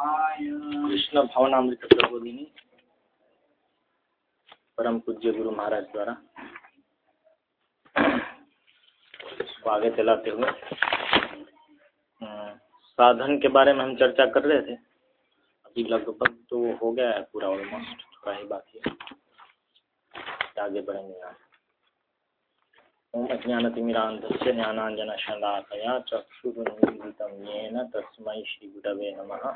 कृष्ण भवनामृत प्रबोधिनी, परम पूज्य गुरु महाराज द्वारा आगे चलाते हुए साधन के बारे में हम चर्चा कर रहे थे। अभी लगभग तो हो गया है पूरा ऑलमोस्ट थोड़ा ही बाकी है। आगे बढ़ेंगे। यहाँ अज्ञानतिमिरान्धस्य ज्ञानाञ्जनशलाकया चक्षुरुन्मीलितं येन तस्मै श्रीगुरवे नमः।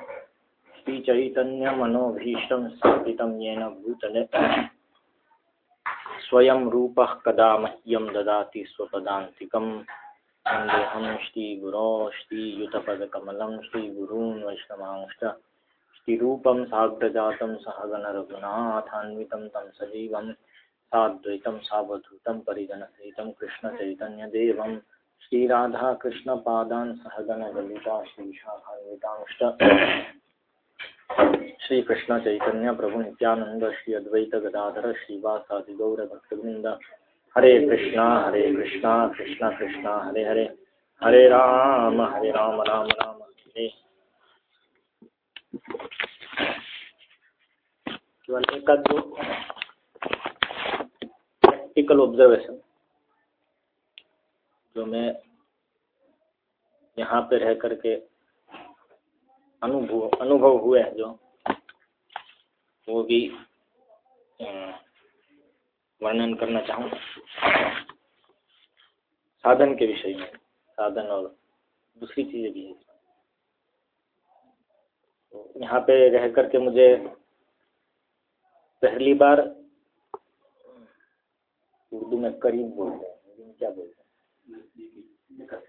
श्रीचैतन्यमनोभीष्टं स्थापितं येन भूतले। स्वयं रूपः कदा मह्यं ददाति स्वपदान्तिकं। वन्देऽहं श्रीगुरो, श्रीयुतपदकमलं, श्रीगुरून् वैष्णवांश्च। श्रीरूपं साग्रजातं सहगणरघुनाथान्वितं तं सजीवं साद्वैतं सावधूतं परिजनसहितं कृष्णचैतन्यदेवं। श्रीराधाकृष्णपादान् सहगणललिता श्रीशाखान्वितांश्च श्रीकृष्णचैतन्यप्रभुनित्यानन्द श्री अद्वैत गदाधर श्रीवासादि गौरभक्तवृन्द हरे कृष्णा हरे कृष्णा कृष्णा कृष्णा, हरे हरे। हरे राम हरे राम राम राम, हरे। प्रैक्टिकल ऑब्जर्वेशन जो मैं यहाँ पे रह करके अनुभव अनुभव हुए हैं जो, वो भी वर्णन करना चाहूँगा साधन के विषय में, साधन और दूसरी चीज़ें भी है। तो यहाँ पे रह करके मुझे पहली बार उर्दू में करीब बोलते हैं, हिंदी में क्या बोलते हैं?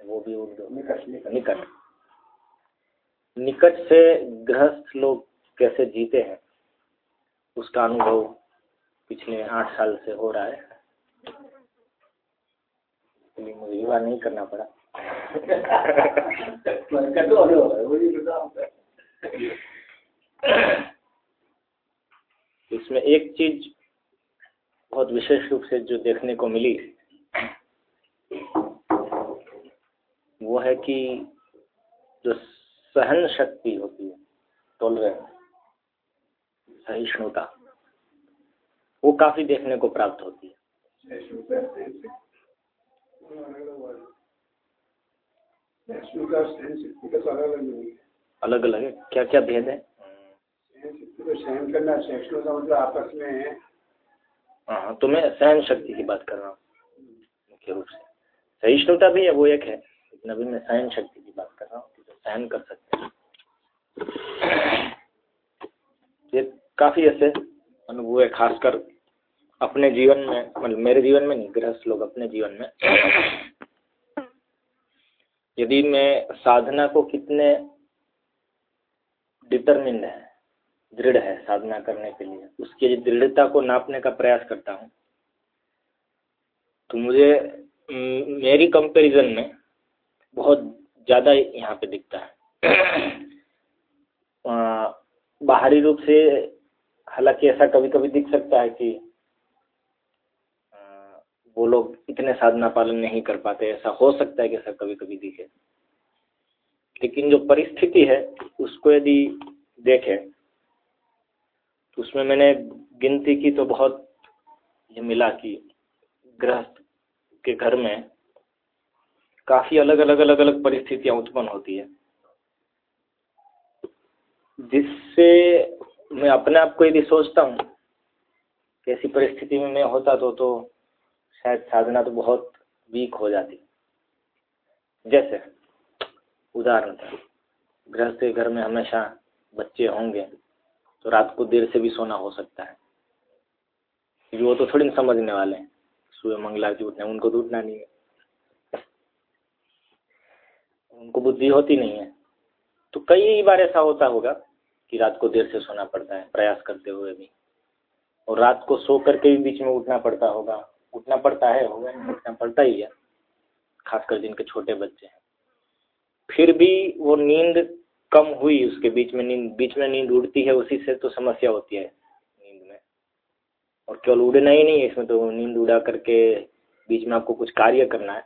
वो भी उर्दू। निकट निकट। से गृहस्थ लोग कैसे जीते हैं? उसका अनुभव पिछले आठ साल से हो रहा है। मुझे विवाह नहीं करना पड़ा। इसमें एक चीज़ बहुत विशेष रूप से जो देखने को मिली वो है कि जो सहन शक्ति होती है टॉलरेंस सहिष्णुता वो काफ़ी देखने को प्राप्त होती है। अलग अलग है। क्या क्या भेद है? सहन करना सहिष्णुता मतलब आपस में हाँ तो मैं सहन शक्ति की बात कर रहा हूँ, मुख्य रूप से। सहिष्णुता भी है वो एक है, लेकिन अभी मैं सहन शक्ति की बात कर रहा हूँ तो सहन कर सकते हैं। ये काफ़ी ऐसे अनुभव है, खासकर अपने जीवन में मतलब मेरे जीवन में नहीं, गृहस्थ लोग अपने जीवन में। यदि मैं साधना को कितने डिटरमिंड है दृढ़ है साधना करने के लिए। उसकी दृढ़ता को नापने का प्रयास करता हूँ तो मुझे मेरी कंपैरिजन में बहुत ज़्यादा यहाँ पे दिखता है। बाहरी रूप से हालाँकि ऐसा कभी कभी दिख सकता है कि वो लोग इतने साधना पालन नहीं कर पाते, ऐसा हो सकता है कि ऐसा कभी कभी दिखे। लेकिन जो परिस्थिति है, उसको यदि देखें तो उसमें मैंने गिनती की तो बहुत ये मिला कि गृहस्थ के घर में काफ़ी अलग अलग अलग अलग परिस्थितियाँ उत्पन्न होती है। जिससे मैं अपने आप को यदि सोचता हूँ कि ऐसी परिस्थिति में मैं होता तो तो शायद साधना तो बहुत वीक हो जाती। जैसे, उदाहरण गृहस्थ के घर में हमेशा बच्चे होंगे। तो रात को देर से भी सोना हो सकता है। क्योंकि वो तो थोड़ी ना समझने वाले हैं। सुबह मंगला की उनको तो उठना नहीं है। उनको बुद्धि होती नहीं है। तो कई बार ऐसा होता होगा कि रात को देर से सोना पड़ता है, प्रयास करते हुए भी। और रात को सो करके भी बीच में उठना पड़ता होगा। उठना पड़ता है, होगा उठना पड़ता ही है। खासकर जिनके छोटे बच्चे हैं। फिर भी वो नींद कम हुई, उसके बीच में नींद, बीच में नींद उड़ती है, उसी से तो समस्या होती है नींद में। और केवल उड़ना ही नहीं है इसमें तो नींद उड़ा करके बीच में आपको कुछ कार्य करना है,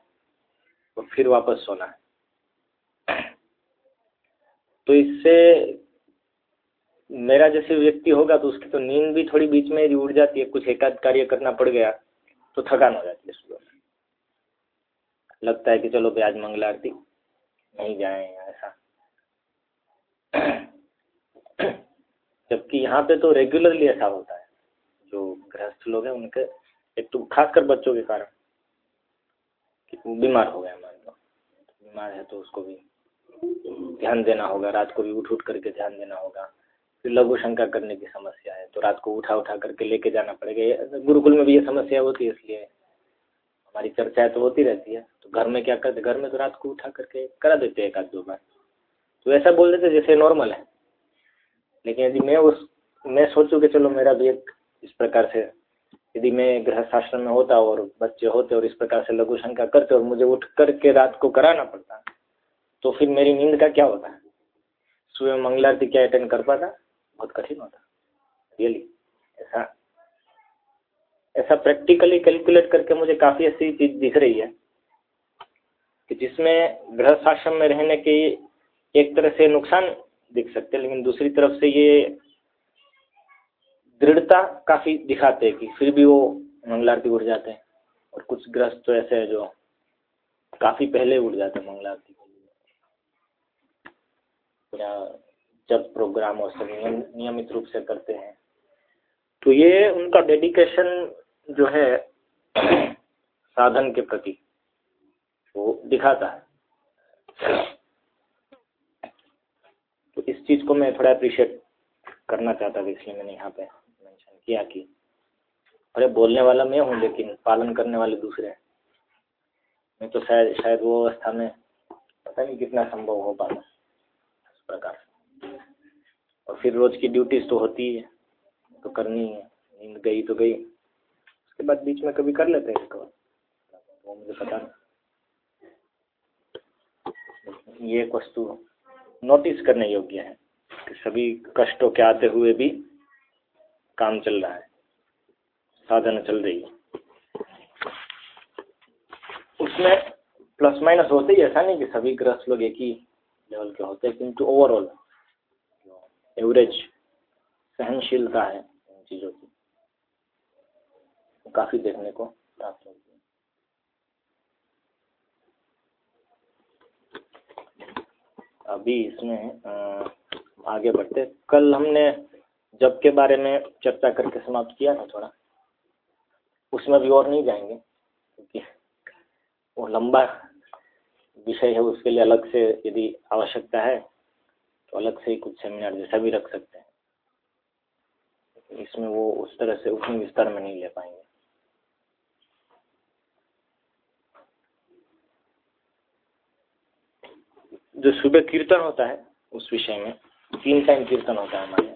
और फिर वापस सोना है। तो इससे मेरा जैसे व्यक्ति होगा तो उसकी तो नींद भी थोड़ी बीच में उड़ जाती है, कुछ एकाध कार्य करना पड़ गया तो थकान हो जाती है सुबह लगता है कि चलो भाई, आज मंगला आरती, नहीं जाए, ऐसा। जबकि यहाँ पे तो रेगुलरली ऐसा होता है। जो गृहस्थ लोग हैं, उनके, एक तो खासकर बच्चों के कारण कि बीमार हो गया मान लो। बीमार है तो उसको भी ध्यान देना होगा, रात को भी उठ उठ करके ध्यान देना होगा। फिर लघु शंका करने की समस्या है तो रात को उठा उठा करके लेके जाना पड़ेगा। गुरुकुल में भी ये समस्या होती है, इसलिए हमारी चर्चाएँ तो होती रहती है। तो घर में क्या करते घर में तो रात को उठा करके करा देते हैं एक आध दो बार। तो ऐसा बोल देते जैसे नॉर्मल है। लेकिन यदि मैं उस, मैं सोचूँ कि चलो मेरा भी एक इस प्रकार से, यदि मैं गृहस्थ आश्रम में होता और बच्चे होते और इस प्रकार से लघु शंका करते और मुझे उठ करके रात को कराना पड़ता तो फिर मेरी नींद का क्या होता? सुबह मंगलारती क्या अटेंड कर पाता? बहुत कठिन होता। रियली ऐसा ऐसा प्रैक्टिकली कैलकुलेट करके मुझे काफ़ी ऐसी चीज़ दिख रही है कि जिसमें गृहस्थ आश्रम में रहने के एक तरह से नुकसान दिख सकते हैं, लेकिन दूसरी तरफ़ से ये दृढ़ता काफ़ी दिखाते हैं कि फिर भी वो मंगलारती उड़ जाते हैं। और कुछ ग्रस्त तो ऐसे हैं जो काफ़ी पहले उड़ जाते हैं मंगलारती या जब प्रोग्राम और सब नियमित रूप से करते हैं। तो ये उनका डेडिकेशन जो है साधन के प्रति वो दिखाता है। इस चीज़ को मैं थोड़ा अप्रिशिएट करना चाहता था, इसलिए मैंने यहाँ पे मेंशन किया कि अरे बोलने वाला मैं हूँ, लेकिन पालन करने वाले दूसरे मैं तो शायद शायद वो अवस्था में पता नहीं कितना संभव हो पाता इस प्रकार और फिर रोज़ की ड्यूटीज़ तो होती है तो करनी है नींद गई तो गई, उसके बाद बीच में कभी कर लेते हैं वो मुझे पता नहीं। ये एक वस्तु नोटिस करने योग्य है कि सभी कष्टों के आते हुए भी काम चल रहा है, साधना चल रही है। उसमें प्लस माइनस होते ही ऐसा नहीं कि सभी ग्रस्त लोग एक ही लेवल के होते हैं, किंतु ओवरऑल एवरेज सहनशीलता है इन चीज़ों की काफ़ी देखने को प्राप्त होती है अभी इसमें आगे बढ़ते कल हमने जब के बारे में चर्चा करके समाप्त किया था थोड़ा, उसमें भी और नहीं जाएँगे, क्योंकि वो लंबा विषय है, उसके लिए अलग से यदि आवश्यकता है तो अलग से ही कुछ सेमिनार जैसा भी रख सकते हैं। इसमें वो उस तरह से उतनी विस्तार में नहीं ले पाएँगे। जो सुबह कीर्तन होता है, उस विषय में तीन टाइम कीर्तन होता है हमारे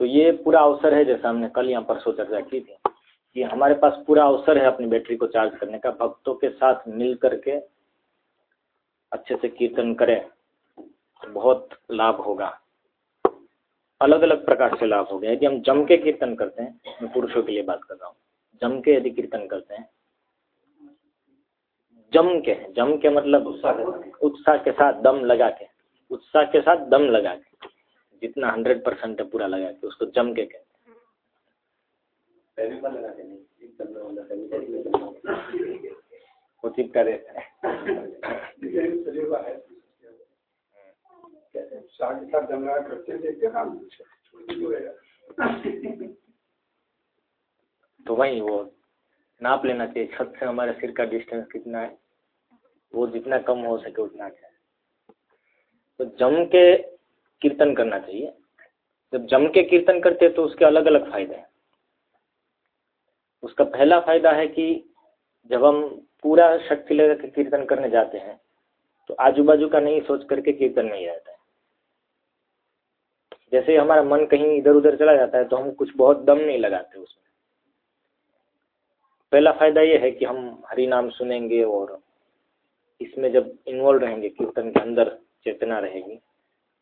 तो ये पूरा अवसर है, जैसा हमने कल यहाँ परसों चर्चा की थी, कि हमारे पास पूरा अवसर है अपनी बैटरी को चार्ज करने का। भक्तों के साथ मिल करके अच्छे से कीर्तन करें तो बहुत लाभ होगा। अलग अलग प्रकार से लाभ होगा यदि हम जम के कीर्तन करते हैं, मैं पुरुषों के लिए बात कर रहा हूँ। जम के यदि कीर्तन करते हैं जम के हैं। जम के मतलब उत्साह के साथ। दम लगा के। उत्साह के साथ दम लगा के। जितना हंड्रेड परसेंट है पूरा लगा के उसको जम के कहते हैं। वो चिपका देता है। तो वही वो नाप लेना चाहिए। छत से हमारे सिर का डिस्टेंस कितना है? वो जितना कम हो सके उतना अच्छा है। तो जम के कीर्तन करना चाहिए। जब जम के कीर्तन करते हैं तो उसके अलग अलग फ़ायदे हैं। उसका पहला फ़ायदा है कि जब हम पूरा शक्ति लेकर के कीर्तन करने जाते हैं तो आजू बाजू का नहीं सोच करके कीर्तन में ही रहता है। जैसे हमारा मन कहीं इधर उधर चला जाता है तो हम कुछ बहुत दम नहीं लगाते उसमें। पहला फ़ायदा यह है कि हम हरि नाम सुनेंगे और इसमें जब इन्वॉल्व रहेंगे, कीर्तन के अंदर चेतना रहेगी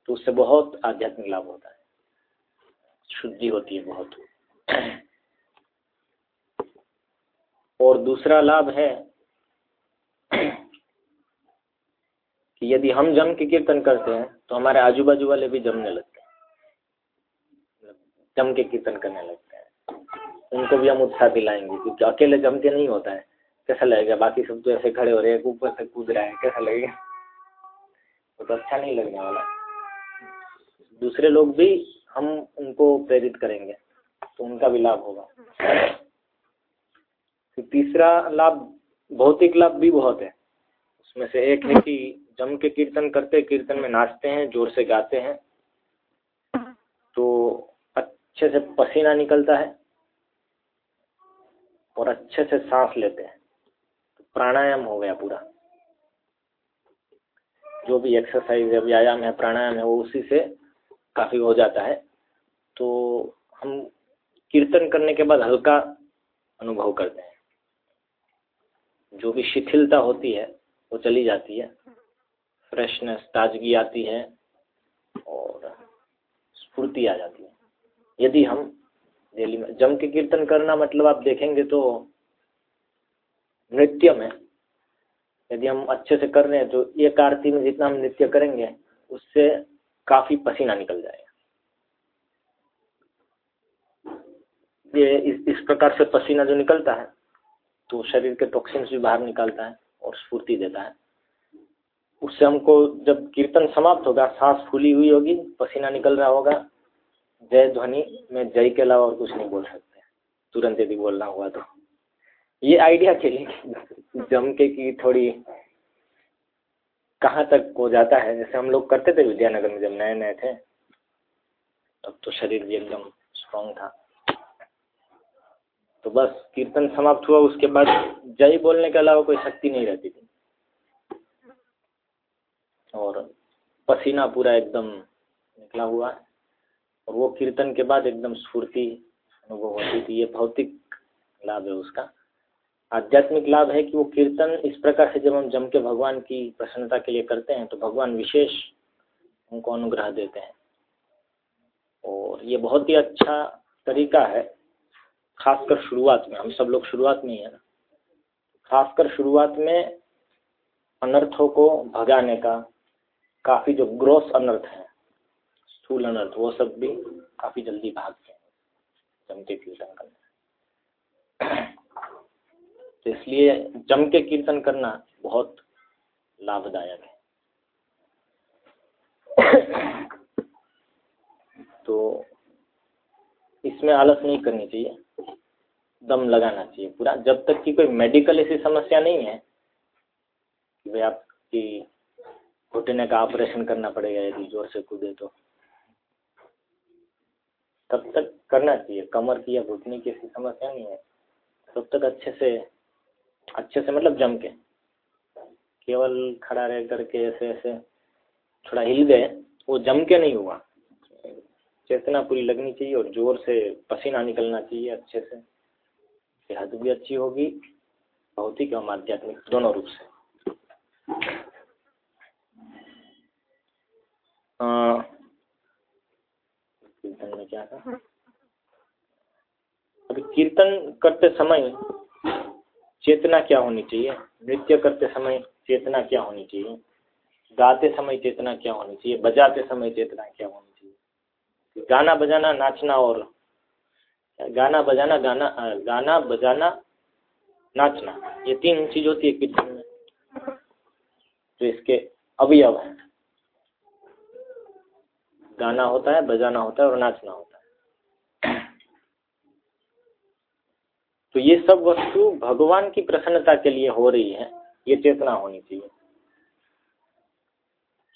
तो उससे बहुत आध्यात्मिक लाभ होता है। शुद्धि होती है बहुत। और दूसरा लाभ है कि यदि हम जम के कीर्तन करते हैं तो हमारे आजू बाजू वाले भी जमने लगते हैं। जम के कीर्तन करने लगते हैं। उनको भी हम उत्साह दिलाएँगे, क्योंकि अकेले जम के नहीं होता है। कैसा लगेगा? बाकी सब तो ऐसे खड़े हो रहे हैं, ऊपर से कूद रहा है, कैसा लगेगा? वो तो अच्छा नहीं लगने वाला। दूसरे लोग भी हम उनको प्रेरित करेंगे तो उनका भी लाभ होगा। तो तीसरा लाभ, भौतिक लाभ भी बहुत है। उसमें से एक है कि जम के कीर्तन करते, कीर्तन में नाचते हैं, ज़ोर से गाते हैं। तो अच्छे से पसीना निकलता है और अच्छे से सांस लेते हैं। प्राणायाम हो गया पूरा। जो भी एक्सरसाइज है व्यायाम है, प्राणायाम है, वो उसी से काफ़ी हो जाता है। तो हम कीर्तन करने के बाद हल्का अनुभव करते हैं। जो भी शिथिलता होती है, वो चली जाती है। फ्रेशनेस, ताजगी आती है और स्फूर्ति आ जाती है। यदि हम डेली में जम के कीर्तन करना मतलब आप देखेंगे तो नृत्य में यदि हम अच्छे से कर रहे हैं तो एक आरती में जितना हम नृत्य करेंगे, उससे काफ़ी पसीना निकल जाएगा। ये इस इस प्रकार से पसीना जो निकलता है तो शरीर के टॉक्सिन्स भी बाहर निकालता है और स्फूर्ति देता है। उससे हमको जब कीर्तन समाप्त होगा, सांस फूली हुई होगी, पसीना निकल रहा होगा, जय ध्वनि, में जय के अलावा और कुछ नहीं बोल सकते। तुरंत यदि बोलना हुआ तो। ये आइडिया के लिए जम के की थोड़ी कहाँ तक हो जाता है। जैसे हम लोग करते थे विद्यानगर में जब नए नए थे, तब तो शरीर भी एकदम स्ट्रांग था। तो बस कीर्तन समाप्त हुआ, उसके बाद जय बोलने के अलावा कोई शक्ति नहीं रहती थी। और पसीना पूरा एकदम निकला हुआ। और वो कीर्तन के बाद एकदम स्फूर्ति अनुभव होती थी। ये भौतिक लाभ है उसका। आध्यात्मिक लाभ है कि वो कीर्तन इस प्रकार से जब हम जम के भगवान की प्रसन्नता के लिए करते हैं तो भगवान विशेष उनको अनुग्रह देते हैं। और ये बहुत ही अच्छा तरीका है, खासकर शुरुआत में। हम सब लोग शुरुआत में ही है ना। खासकर शुरुआत में अनर्थों को भगाने का काफ़ी जो ग्रोस अनर्थ है, स्थूल अनर्थ, वो सब भी काफ़ी जल्दी भागते हैं जम के कीर्तन करना। तो इसलिए जम के कीर्तन करना बहुत लाभदायक है। तो इसमें आलस नहीं करनी चाहिए। दम लगाना चाहिए पूरा। जब तक कि कोई मेडिकल ऐसी समस्या नहीं है कि भाई आपकी घुटने का ऑपरेशन करना पड़ेगा, यदि ज़ोर से कूदे तो। तब तक करना चाहिए। कमर की या घुटने की ऐसी समस्या नहीं है। तब तक अच्छे से अच्छे से मतलब जम के। केवल खड़ा रह करके ऐसे ऐसे थोड़ा हिल गए वो जम के नहीं हुआ। चेतना पूरी लगनी चाहिए और ज़ोर से पसीना निकलना चाहिए अच्छे से। सेहत भी अच्छी होगी भौतिक एवं आध्यात्मिक दोनों रूप से। कीर्तन में क्या था? अभी कीर्तन करते समय चेतना क्या होनी चाहिए? नृत्य करते समय चेतना क्या होनी चाहिए? गाते समय चेतना क्या होनी चाहिए? बजाते समय चेतना क्या होनी चाहिए? गाना बजाना, नाचना और गाना बजाना, गाना गाना बजाना, नाचना, ये तीन चीज़ होती है कीर्तन में। तो इसके अवयव हैं। गाना होता है, बजाना होता है और नाचना होता है। तो ये सब वस्तु भगवान की प्रसन्नता के लिए हो रही है, ये चेतना होनी चाहिए।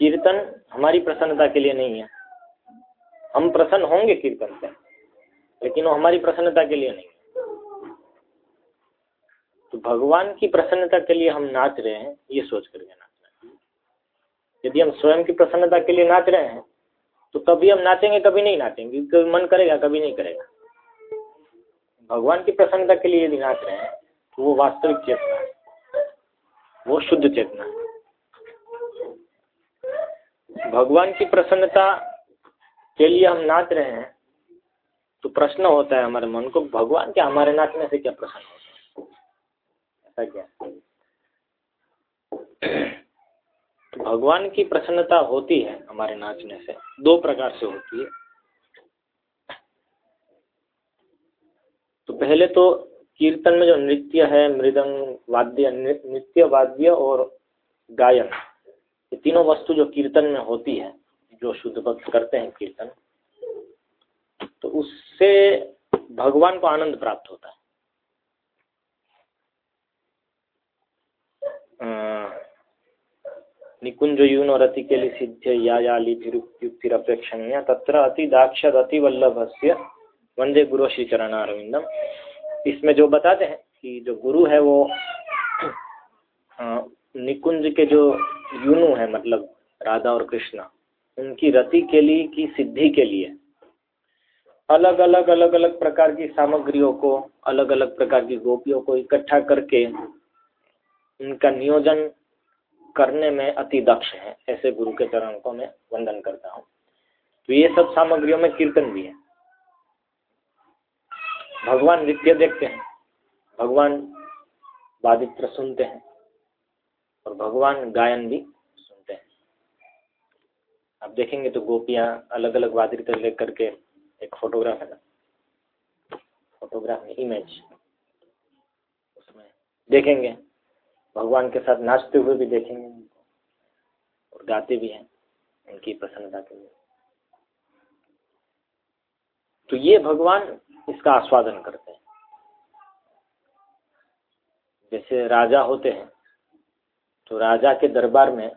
कीर्तन हमारी प्रसन्नता के लिए नहीं है। हम प्रसन्न होंगे कीर्तन से, लेकिन वो हमारी प्रसन्नता के लिए नहीं। तो भगवान की प्रसन्नता के लिए हम नाच रहे हैं, ये सोच करके नाचना यदि हम स्वयं की प्रसन्नता के लिए नाच रहे हैं तो कभी हम नाचेंगे, कभी नहीं नाचेंगे कभी मन करेगा, कभी नहीं करेगा। भगवान की प्रसन्नता के लिए यदि नाच रहे हैं तो वो वास्तविक चेतना है। वो शुद्ध चेतना है। भगवान की प्रसन्नता के लिए हम नाच रहे हैं तो प्रश्न होता है हमारे मन को, भगवान क्या हमारे नाचने से क्या प्रश्न होता है? ऐसा क्या? भगवान की प्रसन्नता होती है हमारे नाचने से, दो प्रकार से होती है। तो पहले तो कीर्तन में जो नृत्य है, मृदंग वाद्य नृत्य वाद्य और गायन, ये तीनों वस्तु जो कीर्तन में होती है, जो शुद्ध भक्त करते हैं कीर्तन तो उससे भगवान को आनंद प्राप्त होता है। निकुंज यून और अति के लिए सिद्ध या यालिप्युक्तिरपेक्षणीय तत्र अति दाक्षद, अति वल्लभ से वंदे गुरु श्री चरणारविंदम। इसमें जो बताते हैं कि जो गुरु है वो निकुंज के जो यूनु है मतलब राधा और कृष्णा, उनकी रति के लिए की सिद्धि के लिए। अलग अलग अलग अलग प्रकार की सामग्रियों को, अलग अलग प्रकार की गोपियों को इकट्ठा करके उनका नियोजन करने में अति दक्ष है। ऐसे गुरु के चरण को मैं वंदन करता हूँ। तो ये सब सामग्रियों में कीर्तन भी है। भगवान नृत्य देखते हैं, भगवान वादित्र सुनते हैं और भगवान गायन भी सुनते हैं। आप देखेंगे तो गोपियाँ अलग अलग वादित्र लेकर के एक फोटोग्राफ है ना फोटोग्राफ में इमेज उसमें देखेंगे, भगवान के साथ नाचते हुए भी देखेंगे और गाते भी हैं, उनकी प्रसन्नता के लिए तो ये भगवान इसका आस्वादन करते हैं। जैसे राजा होते हैं तो राजा के दरबार में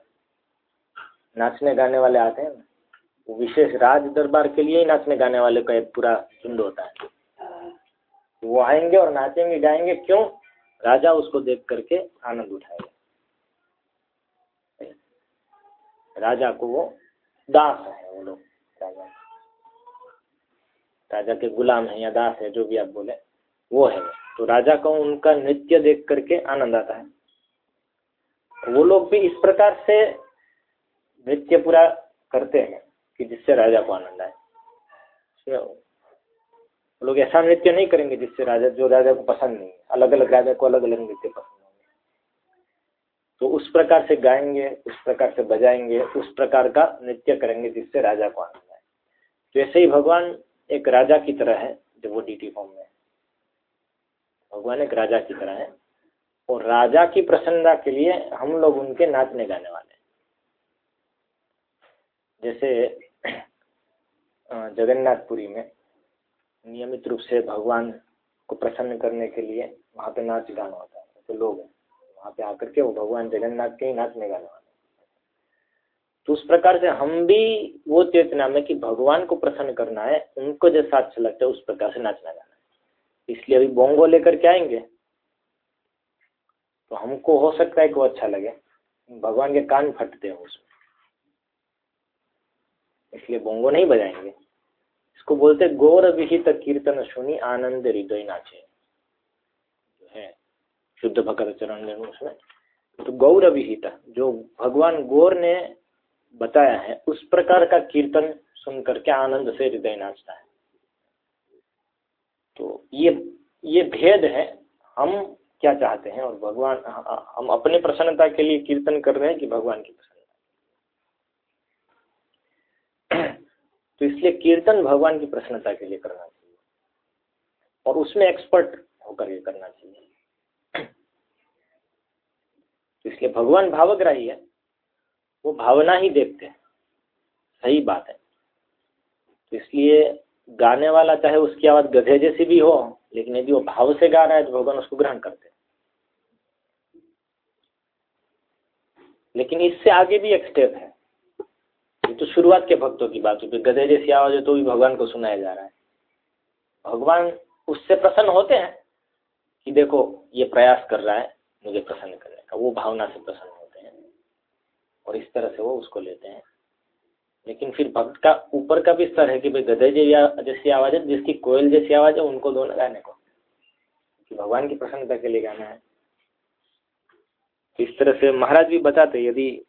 नाचने गाने वाले आते हैं वो विशेष राज दरबार के लिए ही नाचने गाने वाले का एक पूरा झुंड होता है। वो आएँगे और नाचेंगे, गाएँगे, क्यों? राजा उसको देख करके आनंद उठाएगा। राजा को वो दास है वो लोग, राजा। राजा के गुलाम है या दास है, जो भी आप बोले, वो है। तो राजा को उनका नृत्य देख करके आनंद आता है। वो लोग भी इस प्रकार से नृत्य पूरा करते हैं कि जिससे राजा को आनंद आए। लोग ऐसा नृत्य नहीं करेंगे जिससे राजा, जो राजा को पसंद नहीं अलग अलग राजा को अलग अलग नृत्य पसंद होंगे। तो उस प्रकार से गाएँगे, उस प्रकार से बजाएँगे, उस प्रकार का नृत्य करेंगे जिससे राजा को आनंद आए। तो ऐसे ही भगवान एक राजा की तरह है, जब वो डीटी फॉर्म में भगवान एक राजा की तरह है। और राजा की प्रसन्नता के लिए हम लोग उनके नाचने गाने वाले जैसे जगन्नाथपुरी में नियमित रूप से भगवान को प्रसन्न करने के लिए वहाँ पे नाच गाना होता है। तो लोग वहाँ पे आकर के वो भगवान जगन्नाथ के ही नाचने गाने वाले तो उस प्रकार से हम भी वो चेतना में कि भगवान को प्रसन्न करना है, उनको जैसा अच्छा लगता है, उस प्रकार से नाचना गाना है। इसलिए अभी बोंगो लेकर के आएँगे? तो हमको हो सकता है कि वो अच्छा लगे। भगवान के कान फटते हैं उसमें। इसलिए बोंगो नहीं बजाएँगे। इसको बोलते गौर विहित कीर्तन सुनी आनंद हृदय नाचे। जो है, शुद्ध भगत चरण उसमें। तो गौर विहित, जो भगवान गौर ने बताया है, उस प्रकार का कीर्तन सुन करके आनंद से हृदय नाचता है? तो ये ये भेद है, हम क्या चाहते हैं और भगवान, हम अपने प्रसन्नता के लिए कीर्तन कर रहे हैं कि भगवान की प्रसन्नता। तो इसलिए कीर्तन भगवान की प्रसन्नता के लिए करना चाहिए। और उसमें एक्सपर्ट होकर ये करना चाहिए। इसलिए भगवान भावग्राही है। वो भावना ही देखते हैं। सही बात है। तो इसलिए गाने वाला चाहे उसकी आवाज़ गधे जैसी भी हो, लेकिन यदि वो भाव से गा रहा है तो भगवान उसको ग्रहण करते हैं। लेकिन इससे आगे भी एक स्टेप है। ये तो शुरुआत के भक्तों की बात होती गधे जैसी आवाज़ है तो भी भगवान को सुनाया जा रहा है। भगवान उससे प्रसन्न होते हैं कि देखो, ये प्रयास कर रहा है, मुझे प्रसन्न करने का, वो भावना से प्रसन्न हैं और इस तरह से वो उसको लेते हैं। लेकिन फिर भक्त का ऊपर का भी स्तर है कि भाई गधे जैसी आवाज़ है, जिसकी कोयल जैसी आवाज़ है, उनको दोनों गाने को। कि भगवान की प्रसन्नता के लिए गाना है। इस तरह से महाराज भी बताते यदि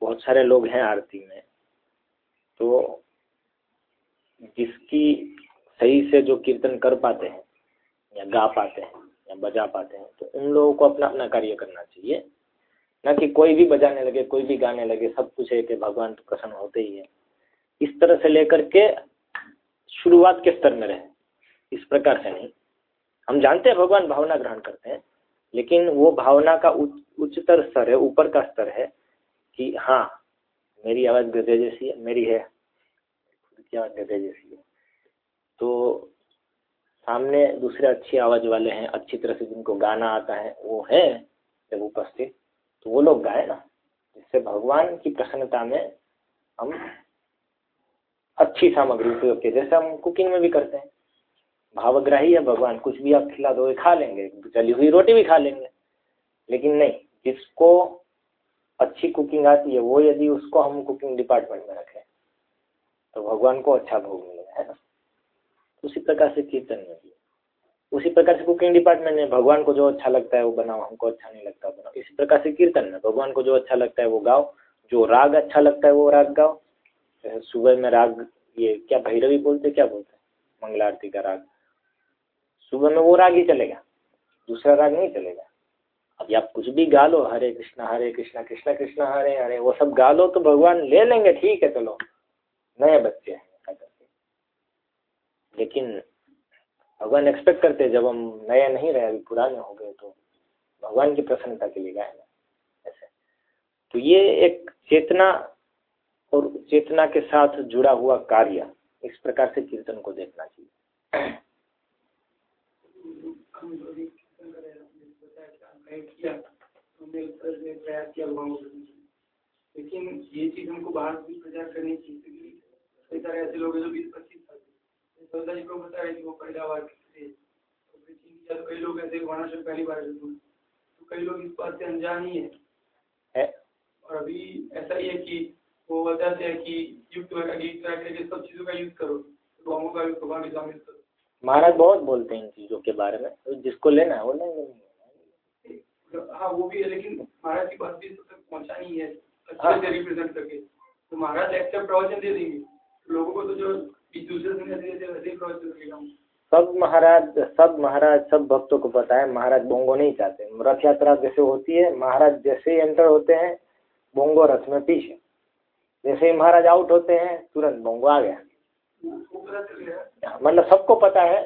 बहुत सारे लोग हैं आरती में तो जिसकी सही से जो कीर्तन कर पाते हैं, या गा पाते हैं, या बजा पाते हैं तो उन लोगों को अपना अपना कार्य करना चाहिए। ना कि कोई भी बजाने लगे, कोई भी गाने लगे, सब कुछ है कि भगवान तो प्रसन्न होते ही है। इस तरह से लेकर के शुरुआत के स्तर में रहे। इस प्रकार से नहीं। हम जानते हैं भगवान भावना ग्रहण करते हैं, लेकिन वो भावना का उच्चतर स्तर है, ऊपर का स्तर है कि हाँ मेरी आवाज़ गदे जैसी है, मेरी है की आवाज़ गदे जैसी है। तो सामने दूसरे अच्छी आवाज़ वाले हैं, अच्छी तरह से जिनको गाना आता है, वो है जब उपस्थित। तो वो लोग गाए ना। जिससे भगवान की प्रसन्नता में हम अच्छी सामग्री उपयोग के जैसे हम कुकिंग में भी करते हैं। भावग्राही है भगवान, कुछ भी आप खिला दो खा लेंगे। जली हुई रोटी भी खा लेंगे। लेकिन नहीं, जिसको अच्छी कुकिंग आती है, वो यदि उसको हम कुकिंग डिपार्टमेंट में रखें तो भगवान को अच्छा भोग मिलेगा, है ना? उसी प्रकार से कीर्तन में भी। उसी प्रकार से कुकिंग डिपार्टमेंट में भगवान को जो अच्छा लगता है वो बनाओ, हमको अच्छा नहीं लगता, बनाओ। इसी प्रकार से कीर्तन में भगवान को जो अच्छा लगता है वो गाओ, जो राग अच्छा लगता है वो राग गाओ। सुबह में राग, ये क्या भैरवी बोलते, क्या बोलते मंगला आरती का राग। सुबह में वो राग ही चलेगा, दूसरा राग नहीं चलेगा। अब आप कुछ भी गा लो, हरे कृष्णा हरे कृष्णा कृष्णा कृष्णा, हरे हरे, वो सब गा लो तो भगवान ले लेंगे, ठीक है, चलो। नए बच्चे हैं लेकिन भगवान एक्सपेक्ट करते हैं, जब हम नए नहीं रहे, अभी पुराने हो गए तो भगवान की प्रसन्नता के लिए गाए ऐसे। तो ये एक चेतना और चेतना के साथ जुड़ा हुआ कार्य, इस प्रकार से कीर्तन को देखना चाहिए। लेकिन ये चीज़ हमको बाहर भी प्रचार करनी चाहिए कई सारे ऐसे लोग हैं जो बीस पच्चीस को है कि वो तो कई लोग ऐसे वर्णाश्रम पहली बार तो कई लोग इस बात से अनजान ही है, है? और अभी ऐसा ही है कि वो बताते हैं कि युक्त करके सब चीज़ों का यूज़ करो का का यूज़ करो महाराज बहुत बोलते हैं इन चीज़ों के बारे में तो जिसको लेना है वो नहीं हाँ वो भी है लेकिन महाराज की बात भी तक पहुँचा नहीं है अच्छे से रिप्रेजेंट करके तो महाराज एक्सेप्ट प्रवचन दे देंगे लोगों को तो जो सब महाराज सब महाराज, सब भक्तों को पता है, महाराज बोंगो नहीं चाहते। रथ यात्रा जैसे होती है, महाराज जैसे ही एंटर होते हैं, बोंगो रथ में पीछे। जैसे ही महाराज आउट होते हैं, तुरंत बोंगो आ गया। मतलब सबको पता है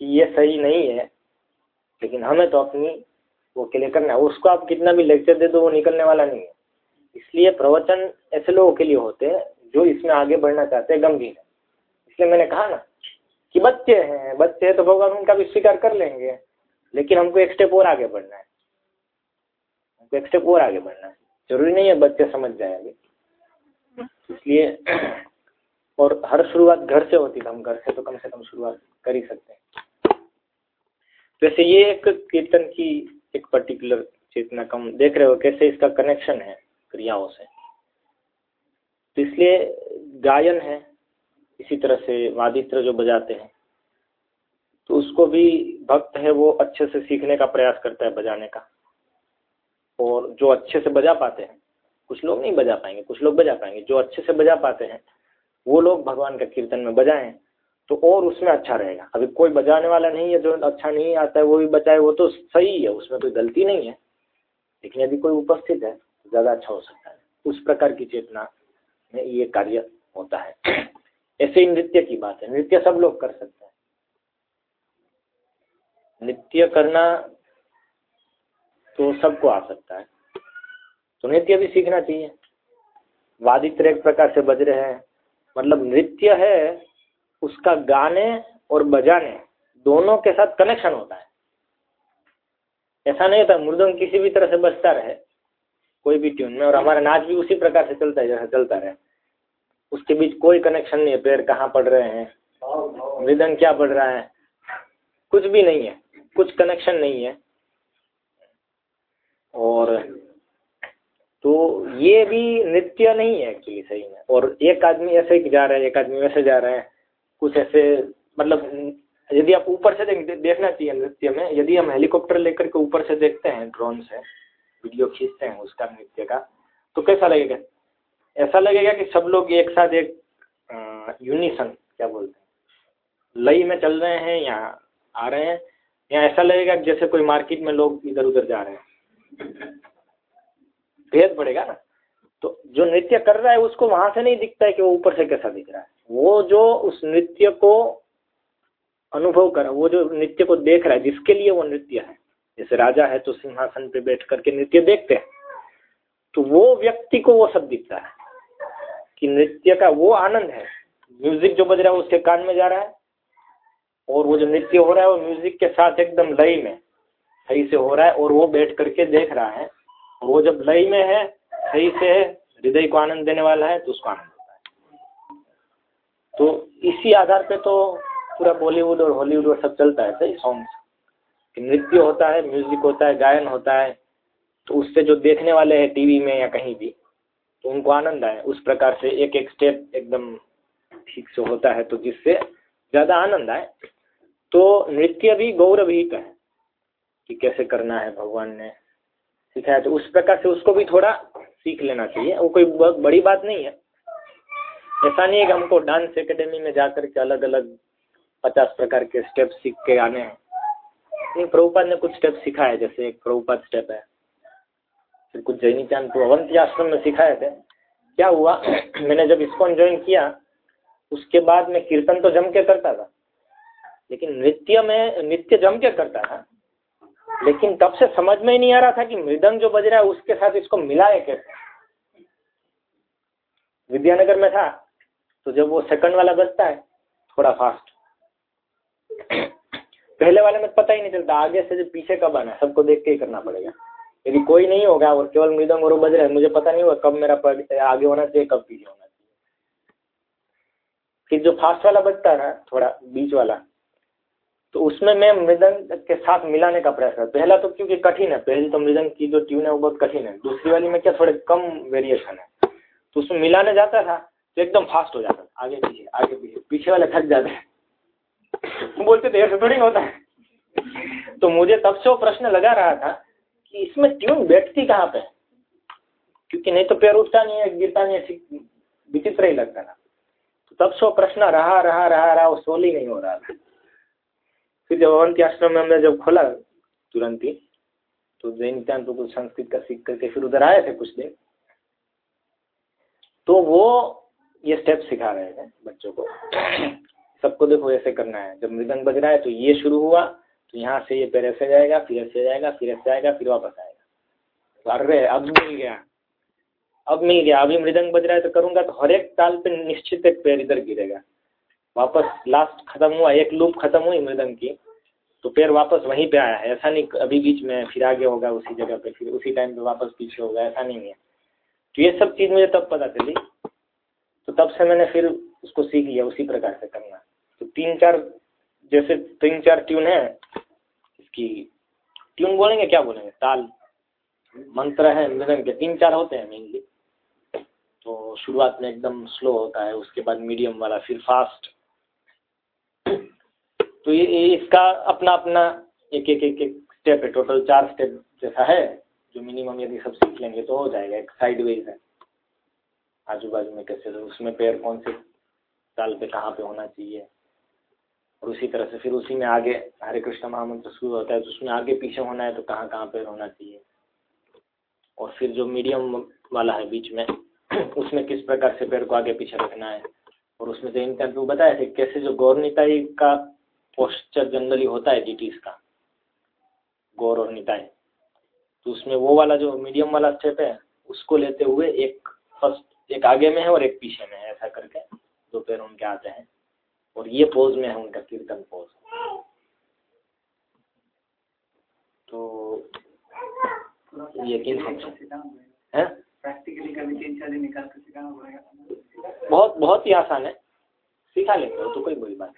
कि ये सही नहीं है, लेकिन हमें तो अपनी वो के लिए करना है। उसको आप कितना भी लेक्चर दे दो, वो निकलने वाला नहीं है। इसलिए प्रवचन ऐसे लोगों के लिए होते हैं, जो इसमें आगे बढ़ना चाहते हैं गंभीर इसलिए मैंने कहा ना कि बच्चे हैं बच्चे हैं तो भगवान उनका भी स्वीकार कर लेंगे, लेकिन हमको एक स्टेप और आगे बढ़ना है। हमको एक स्टेप और आगे बढ़ना है। ज़रूरी नहीं है बच्चे समझ जाएँगे। इसलिए और हर शुरुआत घर से होती है, हम घर से तो कम से कम शुरुआत कर ही सकते हैं। वैसे तो ये एक कीर्तन की एक पर्टिकुलर चेतना कम देख रहे हो कैसे इसका कनेक्शन है क्रियाओं से। तो इसलिए गायन है इसी तरह से वादित्र जो बजाते हैं तो उसको भी भक्त है, वो अच्छे से सीखने का प्रयास करता है बजाने का। और जो अच्छे से बजा पाते हैं, कुछ लोग नहीं बजा पाएँगे, कुछ लोग बजा पाएँगे, जो अच्छे से बजा पाते हैं, वो लोग भगवान का कीर्तन में बजाएँ तो और उसमें अच्छा रहेगा। अभी कोई बजाने वाला नहीं है, जो अच्छा नहीं आता है, वो भी बजाए वो तो सही है, उसमें कोई गलती नहीं है। लेकिन यदि कोई उपस्थित है तो ज़्यादा अच्छा हो सकता है। उस प्रकार की चेतना में ये कार्य होता है। ऐसे ही नृत्य की बात है। नृत्य सब लोग कर सकते हैं। नृत्य करना तो सबको आ सकता है। तो नृत्य भी सीखना चाहिए। वादित्र एक प्रकार से बज रहे हैं। मतलब नृत्य है, उसका गाने और बजाने दोनों के साथ कनेक्शन होता है। ऐसा नहीं होता मृदंग किसी भी तरह से बजता रहे, कोई भी ट्यून में, और हमारा नाच भी उसी प्रकार से चलता है, जैसा चलता रहे। उसके बीच कोई कनेक्शन नहीं है पैर कहाँ पड़ रहे हैं? मृदंग क्या पड़ रहा है? कुछ भी नहीं है कुछ कनेक्शन नहीं है। और तो ये भी नृत्य नहीं है एक्चुअली सही में। और एक आदमी ऐसे जा रहा है एक आदमी वैसे जा रहा है कुछ ऐसे मतलब यदि आप ऊपर से देख, देखना चाहिए नृत्य में यदि हम हेलीकॉप्टर लेकर के ऊपर से देखते हैं ड्रोन से वीडियो खींचते हैं उसका नृत्य का तो कैसा लगेगा? ऐसा लगेगा कि सब लोग एक साथ एक यूनिसन क्या बोलते हैं? लई में चल रहे हैं या आ रहे हैं। या ऐसा लगेगा जैसे कोई मार्केट में लोग इधर उधर जा रहे हैं। भेद पड़ेगा ना? तो जो नृत्य कर रहा है, उसको वहाँ से नहीं दिखता है कि वो ऊपर से कैसा दिख रहा है। वो जो उस नृत्य को अनुभव कर, वो जो नृत्य को देख रहा है, जिसके लिए वो नृत्य है। जैसे राजा है तो सिंहासन पे बैठ करके नृत्य देखते हैं। तो वो व्यक्ति को वो सब दिखता है। कि नृत्य का वो आनंद है। म्यूज़िक जो बज रहा है उसके कान में जा रहा है। और वो जो नृत्य हो रहा है, वो म्यूज़िक के साथ एकदम लय में, सही से हो रहा है। और वो बैठ करके देख रहा है। और वो जब लय में है, सही से है हृदय को आनंद देने वाला है तो उसको आनंद होता है। तो इसी आधार पे तो पूरा बॉलीवुड और हॉलीवुड और सब चलता है, सही? सॉन्ग्स नृत्य होता है म्यूज़िक होता है, गायन होता है तो उससे जो देखने वाले हैं टीवी में या कहीं भी तो उनको आनंद आए। उस प्रकार से एक एक स्टेप एकदम ठीक से होता है तो जिससे ज़्यादा आनंद आए। तो नृत्य भी गौरव ही का है कि कैसे करना है भगवान ने सिखाया। तो उस प्रकार से उसको भी थोड़ा सीख लेना चाहिए। वो कोई बहुत बड़ी बात नहीं है। ऐसा नहीं है कि हमको डांस एकेडमी में जा कर के अलग अलग पचास प्रकार के स्टेप सीख के आने हैं। प्रभुपाद ने कुछ स्टेप सिखाए, जैसे एक प्रभुपाद स्टेप है। फिर कुछ जैनी चाँद तो अवंती आश्रम में सिखाए थे। क्या हुआ? मैंने जब इसको ज्वाइन किया, उसके बाद मैं कीर्तन तो जम के करता था, लेकिन नृत्य में, नृत्य जम के करता था। लेकिन तब से समझ में ही नहीं आ रहा था कि मृदंग जो बज रहा है, उसके साथ इसको मिलाए कैसे? विद्यानगर में था तो जब वो सेकंड वाला बजता है, थोड़ा फास्ट पहले वाले में पता ही नहीं चलता, आगे से जो पीछे कब आना सबको देख के ही करना पड़ेगा। यदि कोई नहीं होगा और केवल मृदंग और बज रहे मुझे पता नहीं होगा कब मेरा आगे होना चाहिए, कब पीछे होना चाहिए। फिर जो फास्ट वाला बजता है थोड़ा बीच वाला तो उसमें मैं मृदंग के साथ मिलाने का प्रयास करता पहला तो क्योंकि कठिन है, पहली तो मृदंग की जो ट्यून है, वो बहुत कठिन है। दूसरी वाली में क्या थोड़े कम वेरिएशन है। तो उसमें मिलाने जाता था तो एकदम फास्ट हो जाता था, आगे पीछे आगे पीछे पीछे वाले थक जाते हैं। बोलते थे, ऐसे थोड़ी होता है। तो मुझे तब से वो प्रश्न लगा रहा था कि इसमें ट्यून बैठती कहाँ पे क्योंकि नहीं तो पैर उठता नहीं है, गिरता नहीं है विचित्र ही लगता था तो तब से प्रश्न रहा रहा रहा रहा, वो सोल ही नहीं हो रहा था। फिर जब अवंती आश्रम में हमने जब खोला, तुरंत ही तो जैन तो कुछ संस्कृत का सीख करके फिर उधर आए थे कुछ दिन तो वो ये स्टेप सिखा रहे थे बच्चों को। सबको देखो ऐसे करना है। जब मृदंग बज रहा है तो ये शुरू हुआ तो यहाँ से ये पैर ऐसे जाएगा, फिर ऐसे जाएगा, फिर ऐसे आएगा, फिर वापस आएगा। तो अरे, अब मिल गया। अब मिल गया। अभी मृदंग बज रहा है तो करूँगा तो हर एक ताल पे निश्चित एक पैर इधर गिरेगा। वापस लास्ट खत्म हुआ, एक लूप खत्म हुई मृदंग की तो पैर वापस वहीं पे आया है। ऐसा नहीं अभी बीच में फिर आगे होगा, उसी जगह पे, फिर उसी टाइम पे वापस पीछे होगा, ऐसा नहीं है। तो ये सब चीज़ मुझे तब पता चली। तो तब से मैंने फिर उसको सीख लिया, उसी प्रकार से करना। तो तीन चार जैसे तीन चार ट्यून है, इसकी ट्यून बोलेंगे, क्या बोलेंगे? ताल, मंत्र है मृदंग के तीन चार होते हैं मेनली तो शुरुआत में एकदम स्लो होता है, उसके बाद मीडियम वाला, फिर फास्ट तो ये इसका अपना अपना एक एक एक एक स्टेप है टोटल चार स्टेप जैसा है, जो मिनिमम यदि सब सीख लेंगे तो हो जाएगा, एक साइड वेज है। आजू बाजू में कैसे तो उसमें पैर कौन से ताल पे कहाँ पे होना चाहिए? और उसी तरह से फिर उसी में आगे हरे कृष्ण महामंत्र शुरू होता है तो उसमें आगे पीछे होना है तो कहाँ कहाँ पैर होना चाहिए? और फिर जो मीडियम वाला है बीच में, उसमें किस प्रकार से पैर को आगे पीछे रखना है? और उसमें तो इनका तो बताया थे कैसे जो गौर निताई का पोस्चर जनरली होता है डीटीज का, गौर और निताई तो उसमें वो वाला जो मीडियम वाला स्टेप है, उसको लेते हुए एक फ़र्स्ट एक आगे में है और एक पीछे में है, ऐसा करके दो पैर उनके आते हैं। और ये पोज में है उनका कीर्तन पोज तो ये तीन है बहुत बहुत ही आसान है। सिखा लेंगे तो कोई बुरी बात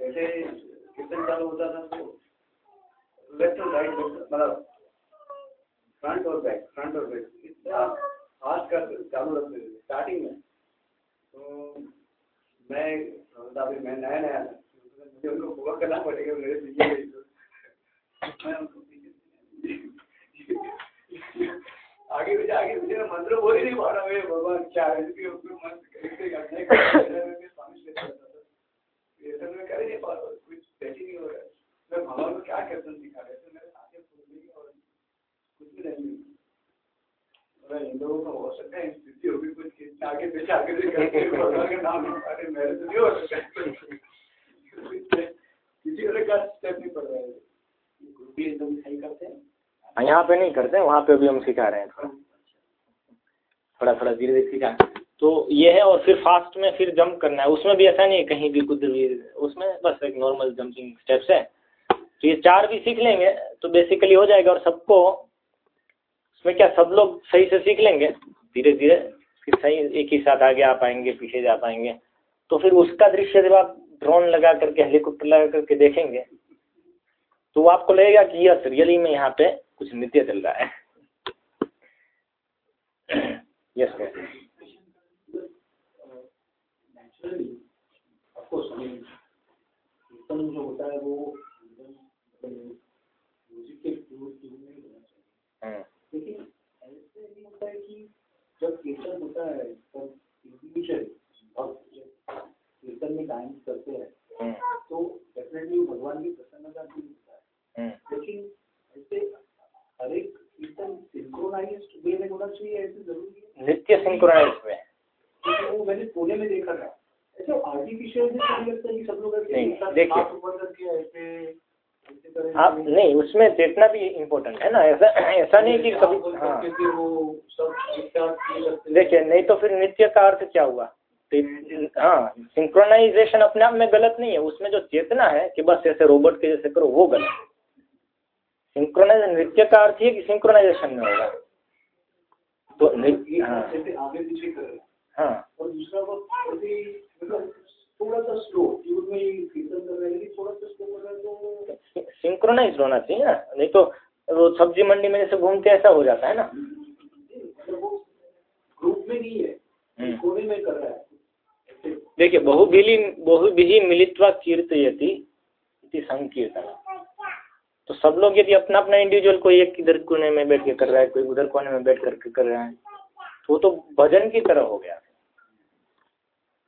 जैसे कीर्तन चालू होता था तो लेफ़्ट और राइट मतलब फ्रंट और बैक फ्रंट और बैक इतना फास्ट कर चालू रखते थे स्टार्टिंग में। तो मैं अभी मैं नया नया मुझे उनको पूरा करना पड़ेगा, मेरे पीछे आगे पीछे आगे पीछे मंत्र बोल ही नहीं पा रहा मैं भगवान क्या है कि उसमें मंत्र कैसे करना है कीर्तन में करे कुछ नहीं हो रहा। है मैं भगवान को क्या कीर्तन सिखा रहे थे मेरे साथ खोल और कुछ भी नहीं और इन लोगों का हो सकता है स्थिति होगी कुछ आगे पीछे आगे पीछे भगवान का नाम नहीं पा रहे मेरे तो नहीं हो सकता किसी और का स्टेप नहीं पड़ रहा है ग्रुप भी एकदम सही करते हैं हाँ, यहाँ पे नहीं करते, वहाँ पे भी हम सिखा रहे हैं थोड़ा। थोड़ा धीरे धीरे सिखा तो ये है और फिर फास्ट में फिर जंप करना है। उसमें भी ऐसा नहीं है कहीं भी कुछ भी, उसमें बस एक नॉर्मल जंपिंग स्टेप्स है। तो ये चार भी सीख लेंगे तो बेसिकली हो जाएगा और सबको, उसमें क्या सब लोग सही से सीख लेंगे? धीरे धीरे सही एक ही साथ आगे आ पाएँगे, पीछे जा पाएँगे। तो फिर उसका दृश्य जब आप ड्रोन लगा करके हेलीकॉप्टर लगा करके देखेंगे तो आपको लगेगा कि यस रियली में यहाँ पे कुछ नृत्य चल रहा है। यस सर जो होता है वो म्यूज़िक के में होना चाहिए हाँ। लेकिन ऐसे भी होता है कि जब कीर्तन होता है तब कीर्तन में डांस करते हैं हाँ। तो डेफिनेटली भगवान की प्रसन्नता भी होता है। हाँ। लेकिन ऐसे हर एक कीर्तन सिंक्रोनाइज वे में होना चाहिए ऐसे ज़रूरी है। नृत्य सिंक्रोनाइज में वो मैंने पुणे में देखा था। ऐसे आर्टिफिशियल है कि सब लोग देखिए। आप नहीं उसमें चेतना भी इम्पोर्टेंट है ना। ऐसा ऐसा नहीं कि कभी हाँ। देखिए नहीं तो फिर नृत्य का अर्थ क्या हुआ? हाँ सिंक्रोनाइजेशन अपने आप में गलत नहीं है। उसमें जो चेतना है कि बस ऐसे रोबोट के जैसे करो वो गलत सिंक्रोनाइज नृत्य का अर्थ है कि सिंक्रोनाइजेशन में होगा। तो हाँ। हाँ। थोड़ा सा स्लो में कीर्तन कर रहे हैं थोड़ा सा स्लो कर रहे तो सिंक्रोनाइज होना चाहिए ना नहीं तो वो सब्ज़ी मंडी में जैसे घूमते ऐसा हो जाता है ना। ग्रुप में नहीं है हम्म। कोने में कर रहा है। देखिए बहुबिली बहुबिही मिलित्वा कीर्तयति इति संकीर्तन। तो सब लोग यदि अपना अपना इंडिविजुअल कोई एक इधर कोने में बैठ के कर रहा है कोई उधर कोने में बैठ करके कर रहा है तो वो तो भजन की तरह हो गया।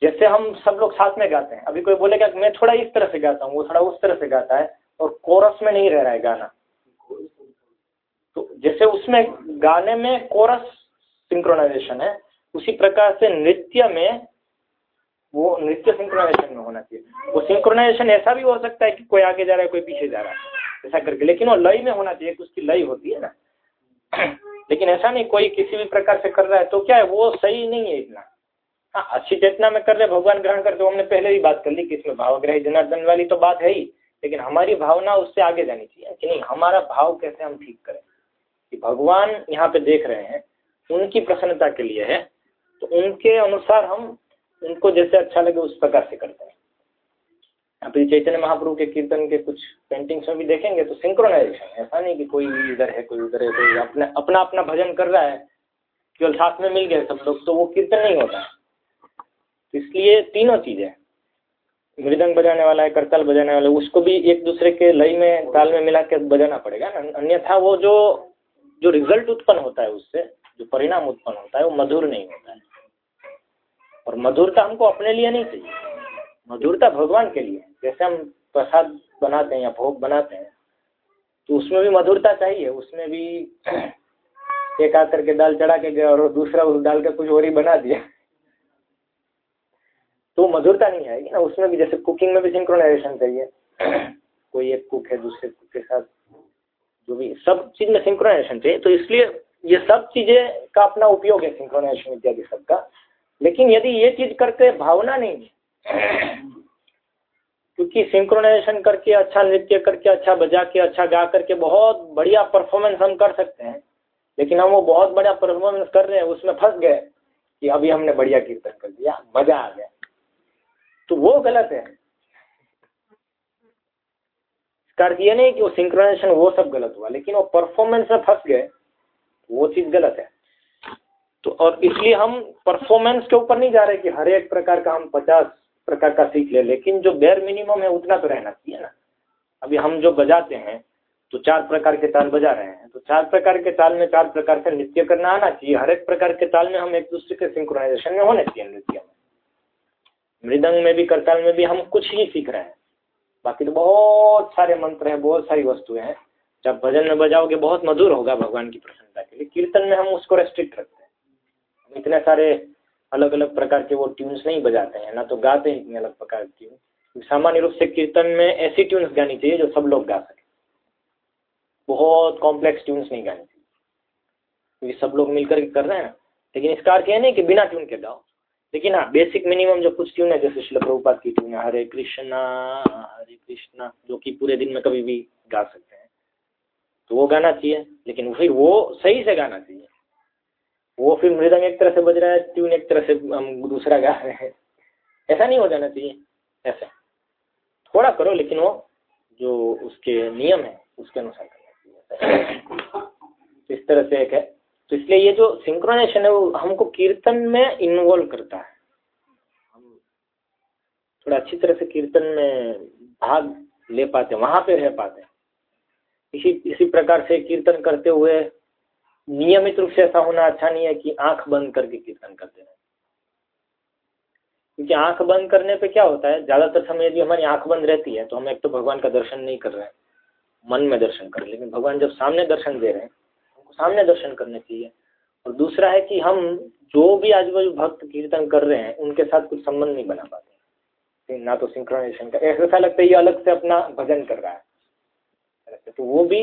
जैसे हम सब लोग साथ में गाते हैं। अभी कोई बोलेगा मैं थोड़ा इस तरह से गाता हूँ, वो थोड़ा उस तरह से गाता है और कोरस में नहीं रह रहा है गाना। तो जैसे उसमें गाने में कोरस सिंक्रोनाइजेशन है, उसी प्रकार से नृत्य में वो नृत्य सिंक्रोनाइजेशन में होना चाहिए। वो सिंक्रोनाइजेशन ऐसा भी हो सकता है कि कोई आगे जा रहा है, कोई पीछे जा रहा है, ऐसा करके। लेकिन वो लय में होना चाहिए उसकी लय होती है ना। लेकिन ऐसा नहीं, कोई किसी भी प्रकार से कर रहा है तो क्या है, वो सही नहीं है इतना। हाँ अच्छी चेतना में कर रहे भगवान ग्रहण करते हमने पहले ही बात कर ली कि इसमें भावग्रही जनार्दन वाली तो बात है ही, लेकिन हमारी भावना उससे आगे जानी चाहिए, कि नहीं, हमारा भाव कैसे हम ठीक करें? कि भगवान यहाँ पे देख रहे हैं, उनकी प्रसन्नता के लिए है तो उनके अनुसार हम उनको जैसे अच्छा लगे उस प्रकार से करते हैं। अभी चैतन्य महाप्रभु के कीर्तन के कुछ पेंटिंग्स में भी देखेंगे तो सिंक्रोनाइजेशन ऐसा नहीं कि कोई इधर है, कोई उधर है, कोई अपना अपना अपना भजन कर रहा है, केवल साथ में मिल गए सब लोग तो वो कीर्तन नहीं होता। तो इसलिए तीनों चीज़ें मृदंग बजाने वाला है, करताल बजाने वाला है, उसको भी एक दूसरे के लय में, ताल में मिला के बजाना पड़ेगा ना। अन्यथा वो जो जो रिज़ल्ट उत्पन्न होता है उससे, जो परिणाम उत्पन्न होता है, वो मधुर नहीं होता है। और मधुरता हमको अपने लिए नहीं चाहिए। मधुरता भगवान के लिए। जैसे हम प्रसाद बनाते हैं या भोग बनाते हैं तो उसमें भी मधुरता चाहिए। उसमें भी एक आकर के दाल चढ़ा के गया और दूसरा उस दाल का कुछ और ही बना दिया। तो मधुरता नहीं आएगी ना, उसमें भी जैसे कुकिंग में भी सिंक्रोनाइजेशन चाहिए। कोई एक कुक है, दूसरे कुक के साथ जो भी, सब चीज़ में सिंक्रोनाइजेशन चाहिए। तो इसलिए ये सब चीज़ें का अपना उपयोग है सिंक्रोनाइजेशन इत्यादि सबका लेकिन यदि ये चीज़ करके भावना नहीं है, क्योंकि सिंक्रोनाइजेशन करके अच्छा नृत्य करके अच्छा बजा के अच्छा गा करके बहुत बढ़िया परफॉर्मेंस हम कर सकते हैं, लेकिन हम वो बहुत बढ़िया परफॉर्मेंस कर रहे हैं, उसमें फंस गए कि अभी हमने बढ़िया कीर्तन कर दिया, मज़ा आ गया। तो वो गलत है। इसका ये नहीं कि वो सिंक्रोनाइजेशन वो सब गलत हुआ, लेकिन वो परफॉर्मेंस में फंस गए वो चीज़ गलत है। तो और इसलिए हम परफॉर्मेंस के ऊपर नहीं जा रहे कि हर एक प्रकार का हम पचास प्रकार का सीख ले, लेकिन जो बेर मिनिमम है उतना तो रहना चाहिए ना। अभी हम जो बजाते हैं तो चार प्रकार के ताल बजा रहे हैं तो चार प्रकार के ताल में चार प्रकार से नृत्य करना आना चाहिए, हर एक प्रकार के ताल में हम एक दूसरे के सिंक्रोनाइजेशन में होने चाहिए नृत्य। मृदंग में भी, करताल में भी हम कुछ ही सीख रहे हैं। बाकी तो बहुत सारे मंत्र हैं, बहुत सारी वस्तुएँ हैं। जब भजन में बजाओगे, बहुत मधुर होगा भगवान की प्रसन्नता के लिए। कीर्तन में हम उसको रेस्ट्रिक्ट रखते हैं। इतने सारे अलग अलग प्रकार के वो ट्यून्स नहीं बजाते हैं, ना तो गाते हैं इतने अलग प्रकार की ट्यून सामान्य रूप से कीर्तन में ऐसी ट्यून्स गानी चाहिए जो सब लोग गा सके। बहुत कॉम्प्लेक्स ट्यून्स नहीं गानी चाहिए। क्योंकि सब लोग मिलकर कर रहे हैं लेकिन इसका अर्थ यह नहीं कि बिना ट्यून के गाओ। लेकिन हाँ बेसिक मिनिमम जो कुछ ट्यून है, जैसे शिल प्रभुपात की ट्यून है, हरे कृष्णा हरे कृष्णा, जो कि पूरे दिन में कभी भी गा सकते हैं। तो वो गाना चाहिए, लेकिन फिर वो सही से गाना चाहिए। वो फिर मृदंग एक तरह से बज रहा है ट्यून एक तरह से हम दूसरा गा रहे हैं। ऐसा नहीं हो जाना चाहिए, ऐसा। थोड़ा करो, लेकिन वो जो उसके नियम है, उसके अनुसार करना चाहिए। इस तरह से एक है। तो इसलिए ये जो सिंक्रोनाइजेशन है, वो हमको कीर्तन में इन्वॉल्व करता है। थोड़ा अच्छी तरह से कीर्तन में भाग ले पाते वहाँ पे रह पाते इसी इसी प्रकार से कीर्तन करते हुए नियमित रूप से ऐसा होना अच्छा नहीं है कि आँख बंद करके कीर्तन करते रहे क्योंकि आँख बंद करने पे क्या होता है, ज़्यादातर समय यदि हमारी आँख बंद रहती है तो हम एक तो भगवान का दर्शन नहीं कर रहे हैं, मन में दर्शन कर लेकिन भगवान जब सामने दर्शन दे रहे हैं सामने दर्शन करने चाहिए और दूसरा है कि हम जो भी आजू बाजू भक्त कीर्तन कर रहे हैं, उनके साथ कुछ संबंध नहीं बना पाते। ना तो सिंक्रोनाइजेशन का ऐसा लगता है ये अलग से अपना भजन कर रहा है। तो वो भी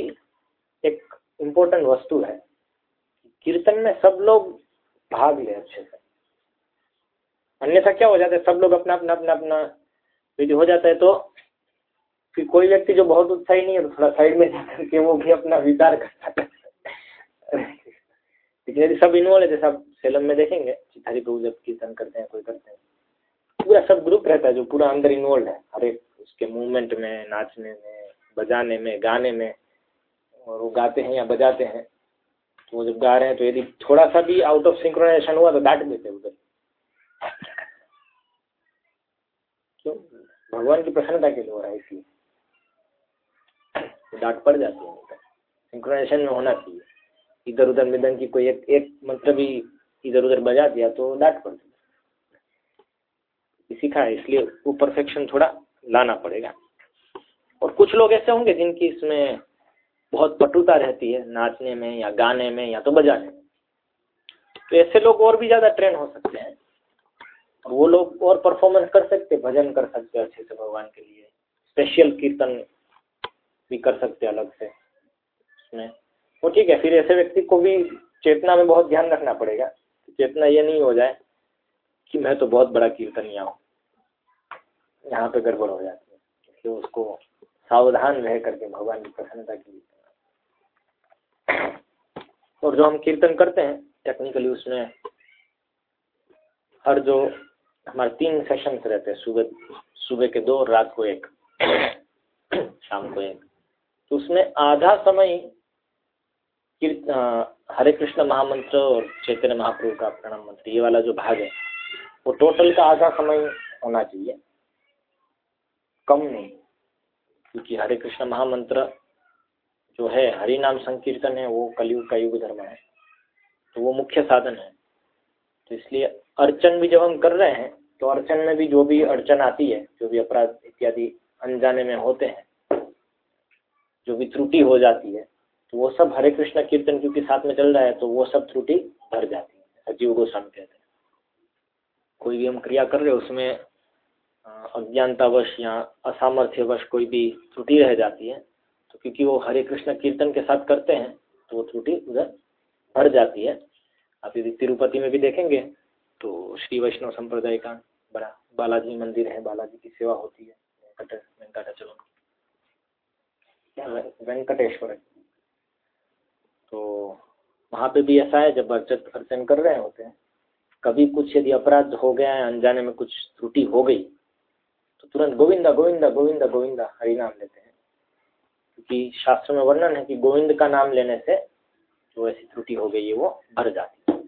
एक इम्पोर्टेंट वस्तु है। कीर्तन में सब लोग भाग ले अच्छे से। अन्यथा क्या हो जाता है, सब लोग अपना अपना अपना अपना यदि हो जाता है तो फिर कोई व्यक्ति जो बहुत उत्साही नहीं है तो थोड़ा साइड में जाकर के वो भी अपना विचार कर करता है। यदि सब इन्वॉल्व है जैसे आप सेलम में देखेंगे। चिथारी प्रभु जब कीर्तन करते हैं, कोई करते हैं। पूरा सब ग्रुप रहता है जो पूरा अंदर इन्वॉल्व है। हर एक उसके मूवमेंट में, नाचने में, बजाने में, गाने में, और वो गाते हैं या बजाते हैं। तो वो जब गा रहे हैं तो यदि थोड़ा सा भी आउट ऑफ़ सिंक्रोनाइजेशन हुआ तो डांट देते उधर। क्यों? भगवान की प्रसन्नता के लिए हो रहा है इसलिए। तो डांट पड़ जाती है सिंक्रोनाइजेशन में होना चाहिए। इधर उधर मृदंग की कोई एक एक मंत्र भी इधर उधर बजा दिया तो डांट जाती सीखा है इसलिए वो परफेक्शन थोड़ा लाना पड़ेगा। और कुछ लोग ऐसे होंगे जिनकी इसमें बहुत पटुता रहती है, नाचने में या गाने में या तो बजाने में। तो ऐसे लोग और भी ज़्यादा ट्रेन हो सकते हैं। और वो लोग और परफॉर्मेंस कर सकते भजन कर सकते अच्छे से भगवान के लिए। स्पेशल कीर्तन भी कर सकते अलग से। उसमें वो ठीक है, फिर ऐसे व्यक्ति को भी चेतना में बहुत ध्यान रखना पड़ेगा चेतना ये नहीं हो जाए कि मैं तो बहुत बड़ा कीर्तनिया हूँ। यहाँ पे गड़बड़ हो जाती है, इसलिए उसको सावधान रह करके भगवान की प्रसन्नता की और जो हम कीर्तन करते हैं टेक्निकली उसमें हर जो हमारे तीन सेशंस रहते हैं, सुबह सुबह के दो, रात को एक, शाम को एक तो उसमें आधा समय हरे कृष्ण महामंत्र और चैतन्य महाप्रभु का प्रणाम मंत्र, ये वाला जो भाग है, वो टोटल का आधा समय होना चाहिए। कम नहीं, क्योंकि हरे कृष्ण महामंत्र जो है, हरि नाम संकीर्तन है, वो कलयुग का युग धर्म है तो वो मुख्य साधन है। तो इसलिए अर्चन भी जब हम कर रहे हैं तो अर्चन में भी जो भी अड़चन आती है, जो भी अपराध इत्यादि अनजाने में होते हैं, जो भी त्रुटि हो जाती है तो वो सब हरे कृष्ण कीर्तन क्योंकि साथ में चल रहा है तो वो सब त्रुटि भर जाती है, सजीव गोस्वामी कहते हैं। कोई भी हम क्रिया कर रहे हैं, उसमें अज्ञानतावश या असामर्थ्यवश कोई भी त्रुटि रह जाती है तो क्योंकि वो हरे कृष्ण कीर्तन के साथ करते हैं तो वो त्रुटि उधर भर जाती है। आप यदि तिरुपति में भी देखेंगे तो श्री वैष्णव संप्रदाय का बड़ा बालाजी मंदिर है, बालाजी की सेवा होती है वेंकटेश्वर। तो वहाँ पे भी ऐसा है, जब अर्चक अर्चन कर रहे होते हैं, कभी कुछ यदि अपराध हो गया है, अनजाने में कुछ त्रुटि हो गई तो तुरंत गोविंदा गोविंदा गोविंदा गोविंदा हरि नाम लेते हैं। क्योंकि शास्त्र में वर्णन है कि गोविंद का नाम लेने से जो ऐसी त्रुटि हो गई है, वो भर जाती है।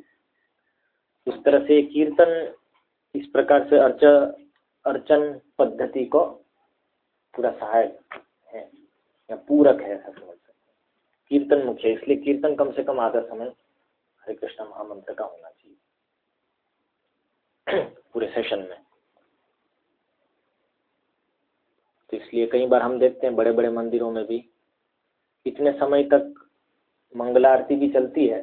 इस तरह से कीर्तन, इस प्रकार से अर्च, अर्चन पद्धति को पूरा सहायक है, या पूरक है सकते कीर्तन मुख्य है, इसलिए कीर्तन कम से कम आधा समय हरे कृष्ण महामंत्र का होना चाहिए। पूरे सेशन में। तो इसलिए कई बार हम देखते हैं बड़े बड़े मंदिरों में भी इतने समय तक मंगला आरती भी चलती है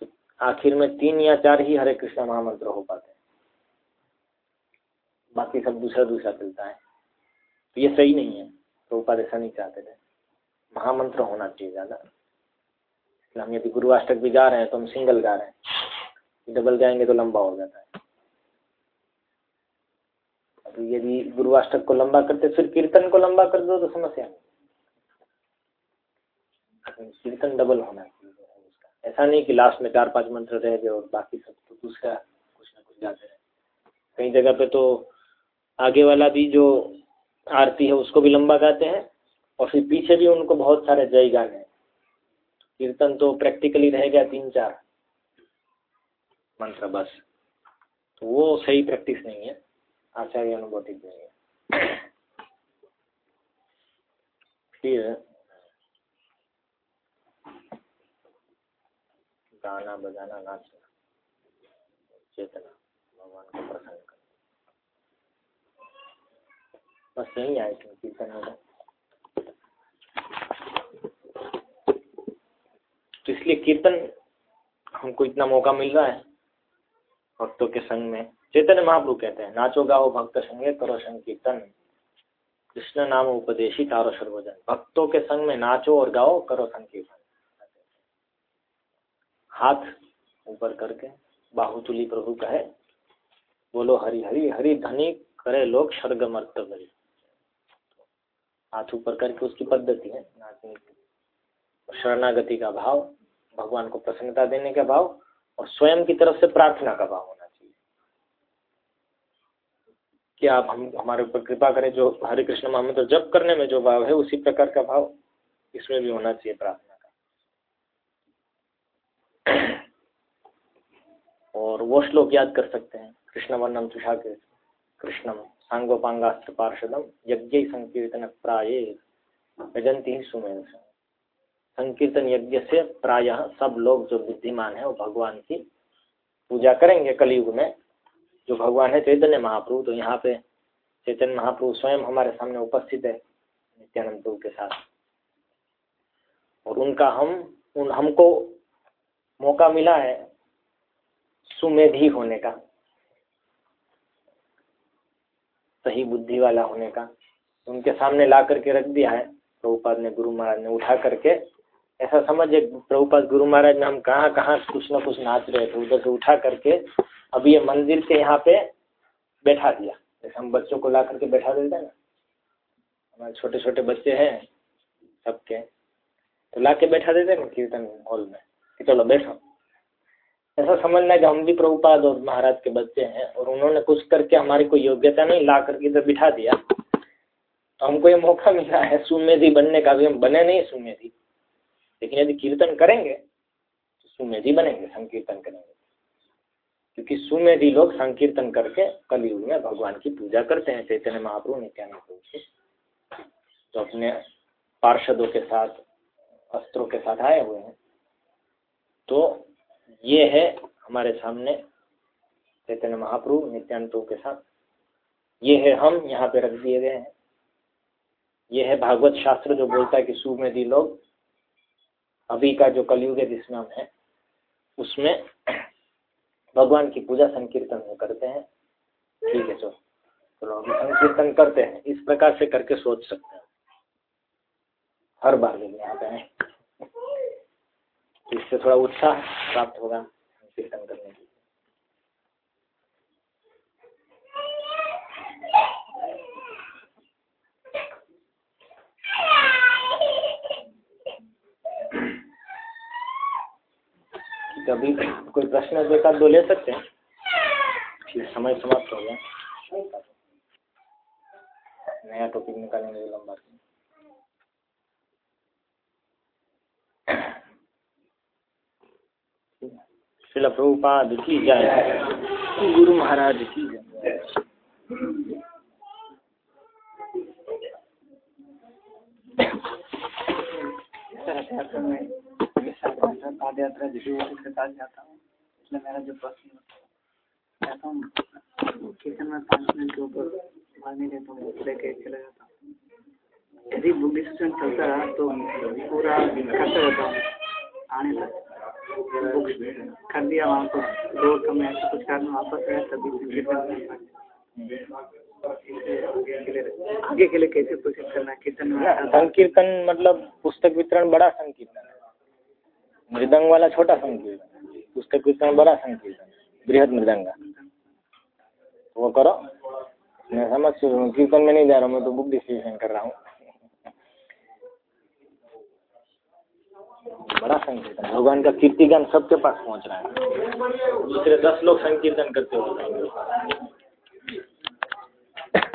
तो आखिर में तीन या चार ही हरे कृष्ण महामंत्र हो पाते हैं। बाकी सब दूसरा दूसरा चलता है। तो ये सही नहीं है तो ऊपर ऐसा नहीं चाहते थे। महामंत्र होना चाहिए ज़्यादा। हम यदि गुरुवाष्टक भी गा रहे हैं तो हम सिंगल गा रहे हैं। डबल गाएँगे तो लंबा हो जाता है। अब यदि गुरुवाष्टक को लंबा करते, फिर कीर्तन को लंबा कर दो तो समस्या नहीं। कीर्तन डबल होना चाहिए। ऐसा नहीं कि लास्ट में चार पाँच मंत्र रह गए और बाकी सब तो दूसरा कुछ ना कुछ जाते रहे। कई जगह पे तो आगे वाला भी जो आरती है उसको भी लंबा गाते हैं। और फिर पीछे भी उनको बहुत सारे जय गाने हैं कीर्तन तो प्रैक्टिकली रह गया तीन चार मंत्र बस। तो वो सही प्रैक्टिस नहीं है, आचार्य अनुभूति नहीं है। फिर गाना बजाना नाचना चेतना, भगवान को प्रसन्न करना। बस यही आए कीर्तन में। तो इसलिए कीर्तन हमको इतना मौका मिल रहा है भक्तों के संग में। चैतन्य महाप्रभु कहते हैं, नाचो, गाओ, भक्त संगे करो संकीर्तन। कृष्ण नाम उपदेशी तारो सर्वजन। भक्तों के संग में नाचो और गाओ, करो संकीर्तन। हाथ ऊपर करके बाहुतुली प्रभु कहे, बोलो, हरि हरि हरि धनी करे लोग स्वर्ग मर्त हाथ ऊपर करके उसकी पद्धति है, नाचने की। शरणागति का भाव, भगवान को प्रसन्नता देने का भाव और स्वयं की तरफ़ से प्रार्थना का भाव होना चाहिए। कि आप हम, हमारे ऊपर कृपा करें, जो हरे कृष्ण महामंत्र जप करने में जो भाव है, उसी प्रकार का भाव इसमें भी होना चाहिए प्रार्थना का। और वो श्लोक याद कर सकते हैं। कृष्ण वर्णम तुषा के कृष्णम सांगोपांगास्त्र पार्षदम यज्ञ संकीर्तन प्राये यजंती ही सुमेर संकीर्तन यज्ञ से प्रायः सब लोग जो बुद्धिमान है, वो भगवान की पूजा करेंगे कलयुग में। जो भगवान है, चैतन्य महाप्रभु तो यहाँ पे चैतन्य महाप्रभु स्वयं हमारे सामने उपस्थित है, नित्यानंद प्रभु के साथ। और उनका हम, उन, हमको मौका मिला है सुमेधी होने का, सही बुद्धि वाला होने का। उनके सामने ला करके रख दिया है, प्रभुपाद ने, गुरु महाराज ने उठा करके ऐसा समझे प्रभुपाद गुरु महाराज ने हम कहाँ कहाँ कुछ ना कुछ नाच रहे थे, उधर से उठा करके अब ये मंदिर के यहाँ पे बैठा दिया। जैसे हम बच्चों को ला करके बैठा देते हैं ना। हमारे छोटे छोटे बच्चे हैं, सबके। तो ला के बैठा देते ना कीर्तन हॉल में, कि चलो बैठो। ऐसा समझना है कि हम भी प्रभुपाद और महाराज के बच्चे हैं, और उन्होंने कुछ करके हमारी कोई योग्यता नहीं, ला करके इधर बिठा दिया। तो हमको ये मौका मिला है, सुमेधी बनने का। भी हम बने नहीं सुमेधी। लेकिन यदि कीर्तन करेंगे तो सुमेधी बनेंगे, संकीर्तन करेंगे। क्योंकि सुमेधी लोग संकीर्तन करके कलयुग में भगवान की पूजा करते हैं, चैतन्य महाप्रभु नित्यानंद की जो अपने पार्षदों के साथ, अस्त्रों के साथ आए हुए हैं। तो ये है हमारे सामने चैतन्य महाप्रभु प्रभु के साथ। ये है हम, यहाँ पे रख दिए गए हैं। ये है भागवत शास्त्र जो बोलता है कि सुमेधी लोग अभी का जो कलयुग है, जिसमें हम है, उसमें भगवान की पूजा संकीर्तन में करते हैं। ठीक है, चलो। चलो, हम संकीर्तन करते हैं। इस प्रकार से करके सोच सकते हैं। हर बार लेने यहाँ पे तो इससे थोड़ा उत्साह प्राप्त होगा संकीर्तन करने की अभी कोई प्रश्न दो का दो ले सकते हैं। ठीक, समय समाप्त हो गया। नया टॉपिक निकालेंगे लंबा शिला प्रभुपाद की जय। गुरु महाराज की जय। पाद यात्रा जिसके के साथ जाता हूँ। इसलिए मेरा जो प्रश्न जाता हूँ किचन में पाँच मिनट के ऊपर पानी लेता हूँ लेके चला जाता हूँ। यदि बुक डिस्कशन चलता रहा तो पूरा करते रहता हूँ। आने तक बुक कर दिया वहाँ पर दो तो मैं ऐसा कुछ कारण वापस आया, तभी आगे के लिए कैसे प्रोसेस करना कीर्तन संकीर्तन मतलब पुस्तक वितरण बड़ा संकीर्तन है। मृदंग वाला छोटा संकीर्तन पुस्तक वितरण बड़ा संकीर्तन बृहद मृदंग। वो करो। मैं समझ कीर्तन में नहीं जा रहा मैं तो बुक डिस्कशन कर रहा हूँ। बड़ा संकीर्तन भगवान का कीर्तिगान सबके पास पहुँच रहा है। दूसरे दस लोग संकीर्तन करते हो